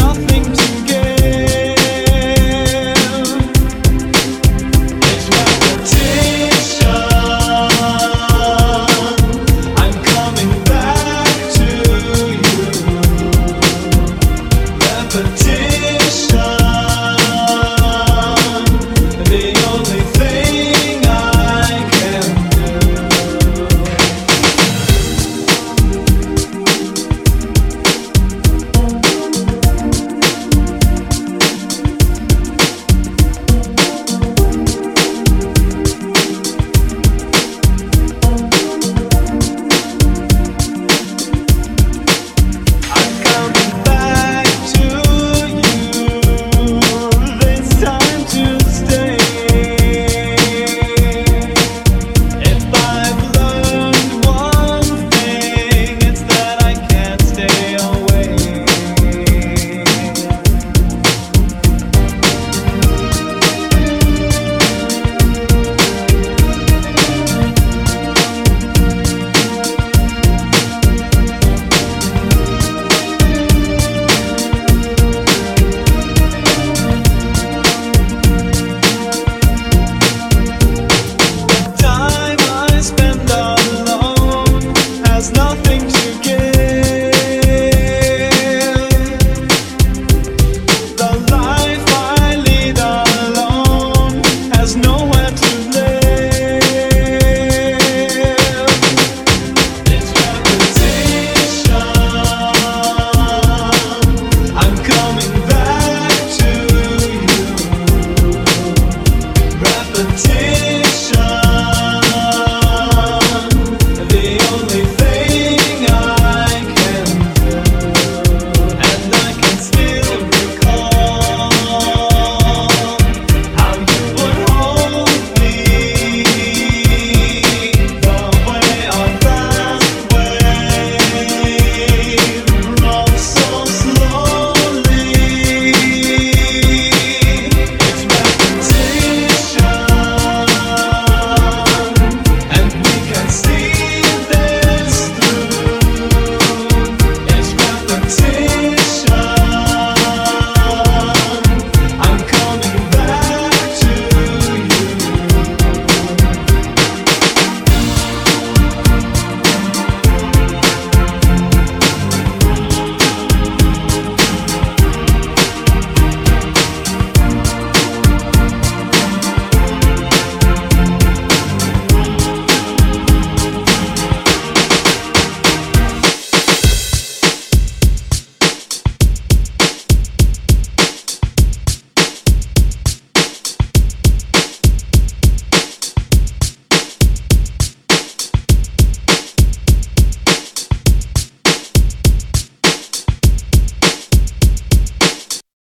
nothing to